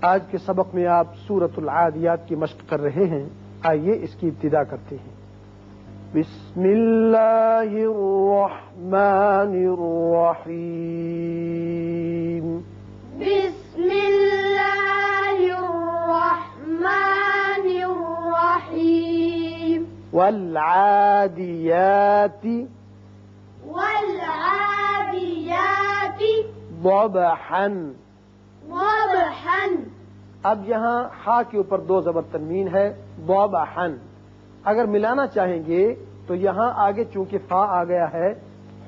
آج کے سبق میں آپ سورت العادیات کی مشق کر رہے ہیں آئیے اس کی ابتدا کرتے ہیں۔ بسم اللہ الرحمن الرحیم۔ بسم الله الرحمن الرحيم والعادیات والعاديات ضبحا ضبحا۔ اب یہاں ہا کے اوپر دو زبر تنوین ہے ضبحا اگر ملانا چاہیں گے تو یہاں آگے چونکہ فا آ گیا ہے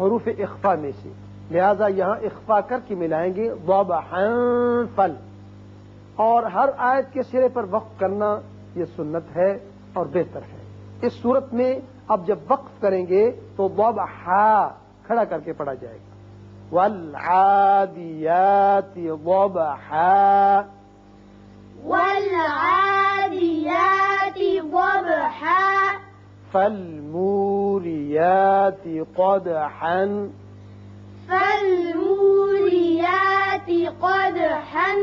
حروف اخفا میں سے۔ لہذا یہاں اخفا کر کے ملائیں گے ضبحا فل۔ اور ہر آیت کے سرے پر وقف کرنا یہ سنت ہے اور بہتر ہے۔ اس صورت میں اب جب وقف کریں گے تو ضبحا کھڑا کر کے پڑھا جائے گا۔ والعادیات ضبحا. والعاديات ضبحا. فالموريات قدحا. فالموريات قدحا.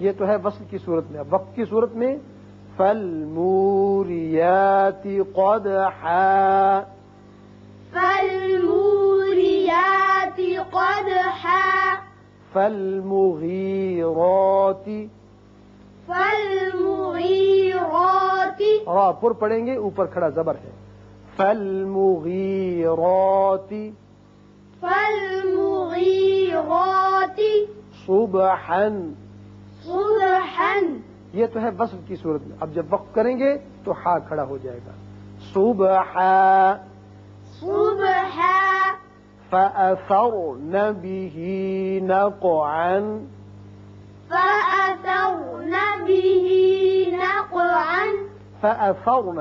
یہ تو ہے وصل کی صورت میں. وقت کی صورت میں فالموريات قدحا. فالموريات قدحا فالمغيرات فالمغيرات را پر پڑھیں گے اوپر کھڑا زبر ہے۔ فالمغيرات فالمغيرات صبحا صبحا یہ تو ہے وصل کی صورت میں۔ اب جب وقف کریں گے تو ہا کھڑا ہو جائے گا۔ صبحا صبحا فأثرن به نقعا فأثرن به نقعا فأثرن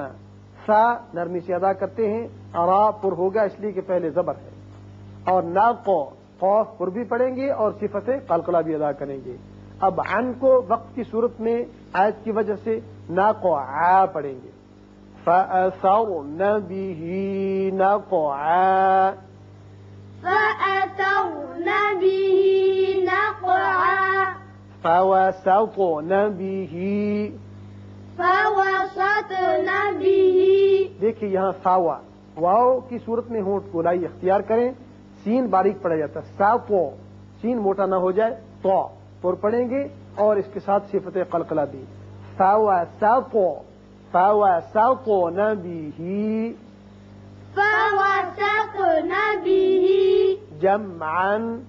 فا نرمی سے ادا کرتے ہیں ارا پر ہوگا اس لیے کہ پہلے زبر ہے۔ اور ناقو قوف پر بھی پڑھیں گے اور صفت قلقلہ بھی ادا کریں گے۔ اب عن کو وقت کی صورت میں، آیت کی وجہ سے ناقو آ پڑھیں گے۔ فأثرن به نقعا فأثرن به نقعا فوسطن به فوسطن به دیکھیے یہاں ساوا واؤ کی صورت میں ہونٹ گولائی اختیار کریں، سین باریک پڑا جاتا ہے۔ سا سین موٹا نہ ہو جائے، تو پر پڑیں گے اور اس کے ساتھ صفت قلقلہ بھی۔ ساوا سا پو ساوا سا پو نہ بھی فوسطن به. جمعن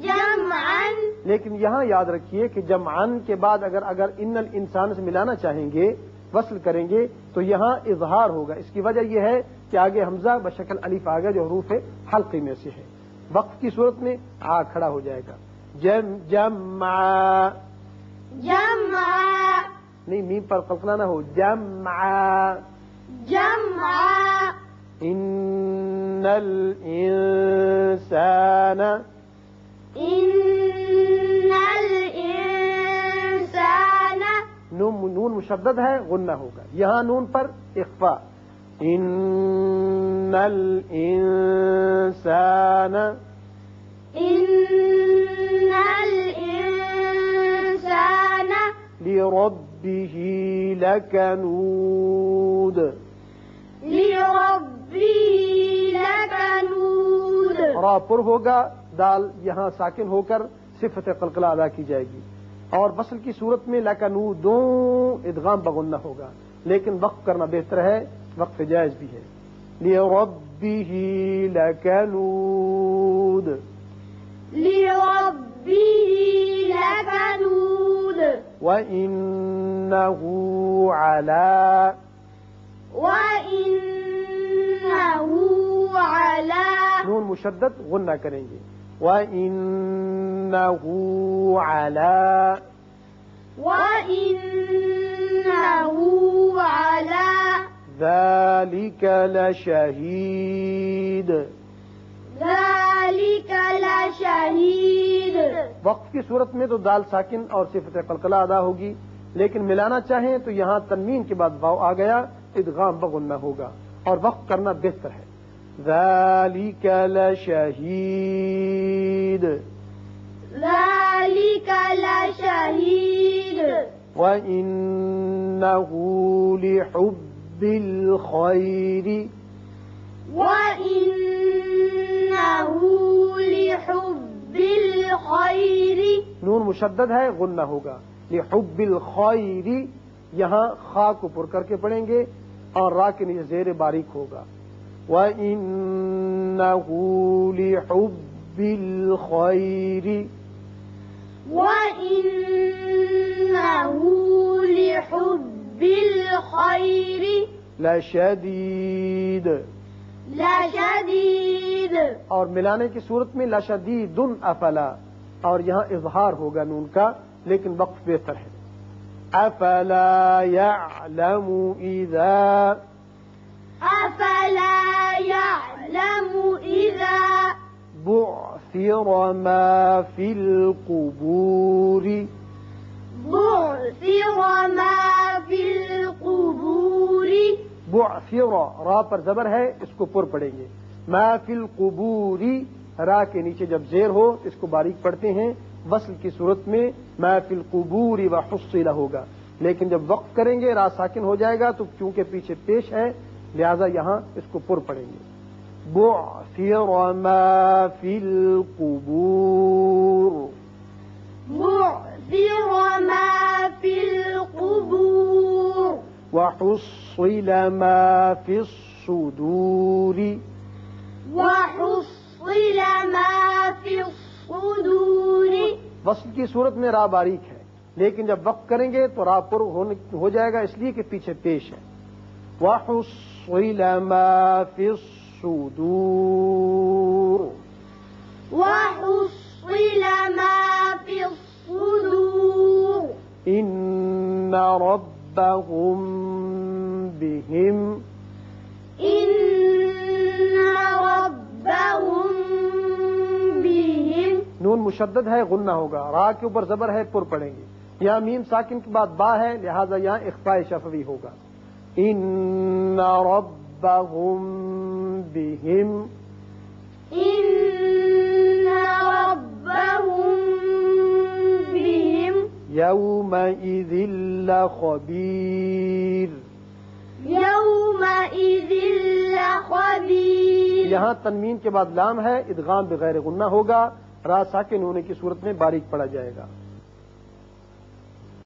جمعا. لیکن یہاں یاد رکھیے کہ جمعن کے بعد اگر اگر ان الانسان سے ملانا چاہیں گے وصل کریں گے تو یہاں اظہار ہوگا۔ اس کی وجہ یہ ہے کہ آگے حمزہ بشکل الف آگے جو حروف حلقی میں سے ہے۔ وقت کی صورت میں آ کھڑا ہو جائے گا۔ جم جمع جمعا. نہیں میم پر کلپنا نہ ہو۔ جمع جمعا. ان الانسان إن الإنسان نون نون مشدد ہے غنہ ہوگا۔ یہاں نون پر اخفا ان الانسان إن الإنسان لربه لكنود۔ لربه را پر ہوگا دال یہاں ساکن ہو کر صفت قلقلہ ادا کی جائے گی۔ اور بسل کی صورت میں لکنودوں ادغام بغنہ ہوگا۔ لیکن وقف کرنا بہتر ہے وقف جائز بھی ہے۔ لربه لكنود لربه لكنود وإنه على وإنه مشدد غنہ کریں گے۔ وَإِنَّهُ عَلَى وإنه على ذَلِكَ لَشَهِيدٌ۔ ذلك لشهيد۔ وقت کی صورت میں تو دال ساکن اور صفت قلقلہ ادا ہوگی لیکن ملانا چاہیں تو یہاں تنوین کے بعد واؤ آ گیا ادغام بغنہ ہوگا اور وقت کرنا بہتر ہے۔ ذَلِكَ لَشَهِيدٌ ذلك لشهيد وَإِنَّهُ لِحُبِّ الْخَيْرِ وَإِنَّهُ لِحُبِّ الْخَيْرِ نون مشدد ہے غنہ ہوگا۔ لحب الخیر یہاں خا کو پر کر کے پڑھیں گے اور را کے نیچے زیر باریک ہوگا۔ وَإِنَّهُ لِحُبِّ الْخَيْرِ وَإِنَّهُ لِحُبِّ الْخَيْرِ لَشَدِيدٌ لَشَدِيدٌ اور ملانے کی صورت میں لشدید افلا اور یہاں اظہار ہوگا نون کا لیکن وقف بہتر ہے۔ افلا يعلم اذا أَفَلَا يَعْلَمُ إِذَا بعثر ما في القبور. بُعْثِرَ مَا فِي الْقُبُورِ. بعثر را پر زبر ہے اس کو پر پڑھیں گے. ما فی القبور را کے نیچے جب زیر ہو اس کو باریک پڑھتے ہیں. وصل کی صورت میں ما فی القبور و حصل ہوگا. لیکن جب وقف کریں گے را ساکن ہو جائے گا تو کیونکہ پیچھے پیش ہے لہذا یہاں اس کو پر پڑھیں گے. بعثر ما فی القبور. بُعْثِرَ مَا فِي الْقُبُورِ. وحصل ما في الصدور. وَحُصِّلَ مَا فِي الصُّدُورِ. وصل کی صورت میں را باریک ہے لیکن جب وقف کریں گے تو را پر ہو جائے گا اس لیے کہ پیچھے پیش ہے۔ وحصل ما في الصدور. وَحُصِّلَ مَا فِي الصُّدُورِ. إن ربهم بهم إِنَّ رَبَّهُم بِهِمْ نون مشدد ہے غنہ ہوگا۔ را کے اوپر زبر ہے پر پڑیں گے۔ یہاں میم ساکن کے بعد با ہے لہذا یہاں اخفاء شفوی ہوگا۔ ان ربهم بهم إِنَّ رَبَّهُم بِهِمْ يومئذ لخبير يَوْمَئِذٍ لَخَبِيرٌ یہاں تنوین کے بعد لام ہے ادغام بغیر غنہ ہوگا را ساکن ہونے کی صورت میں باریک پڑا جائے گا۔